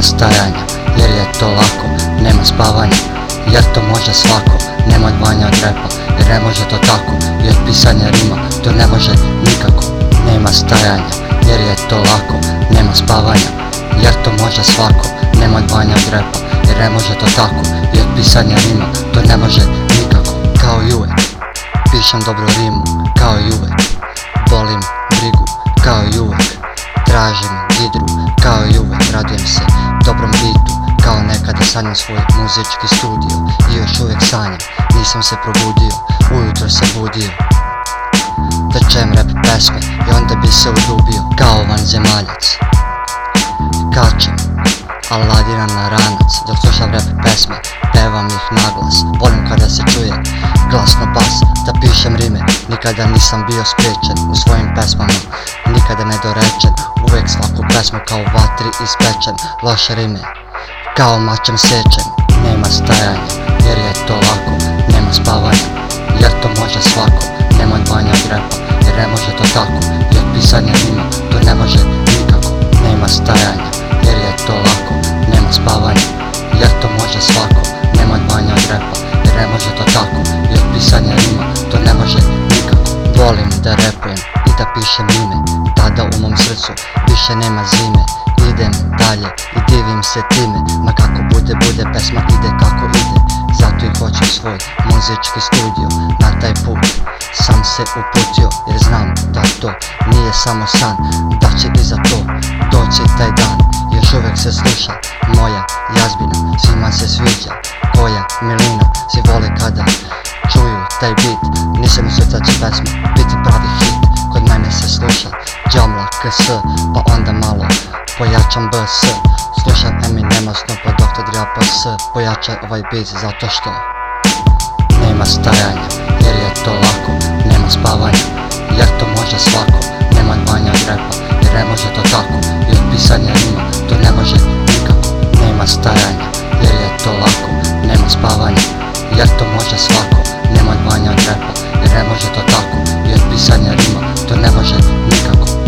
Nema stajanja, jer je to lako Nema spavanja, jer to može svako Nema odvanja od repa, jer ne može to tako I od pisanja rima, to ne može nikako Nema stajanja, jer je to lako Nema spavanja, jer to može svako Nema odvanja od repa, jer ne može to tako I od pisanja rima, to ne može nikako Kao i uvek, pišem dobru rimu Kao i uvek, volim brigu Kao i uvek, tražim gidru Kao i uvek, radujem se dobrom bitu Kao nekada sanjam svoj muzički studio. I još uvijek sanjam, nisam se probudio Ujutro se budio. Da čem rap pesme i onda bi se udubio Kao vanzemaljac. Kačem Aladina na ranac Dok slušam rap pesme Pevam ih naglas Volim kada se čuje glasno bas Da pišem rime. Nikada nisam bio spriječen U svojim pesmama Nikada nedorečen. Uvijek svaku pesmu kao vatri ispečen Loše rime Kao mačem sečen. Nema stajanja Jer je to lako Nema spavanja Jer to može svako. Nema odvanja od repa Jer ne može to tako I od da repujem i da pišem rime Tada u mom srcu više nema zime. Idem dalje i divim se time. Ma kako bude bude pesma ide kako ide. Zato i hoću svoj muzički studio Na taj put. Sam se uputio Jer znam da to nije samo san Da će i za to doći taj dan. Još uvijek se sluša moja jazbina Svima se sviđa koja milina. Svi vole kada taj bit Nisam mislio da će pesma biti pravi hit Kod mene se sluša Džamla KS Pa onda malo pojačam BS Slušam Eminema Snopa Dr. Dria PS Pojačaj ovaj beat zato što Nema stajanja jer je to lako Nema spavanja jer to može svako Nema dvanja repa jer ne može to tako I od pisanja rima to ne može nikako Nema stajanja jer je to lako Nema spavanja jer to može svako, nema manja repo Jer ne može to tako, Jer pisanje pisanja rima To ne može nikako